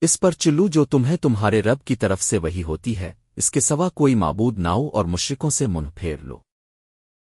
اس پر چلو جو تمہیں تمہارے رب کی طرف سے وہی ہوتی ہے، اس کے سوا کوئی معبود ناؤ اور مشرکوں سے منہ پھیر لو۔